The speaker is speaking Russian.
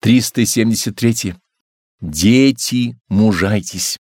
373. Дети, мужайтесь.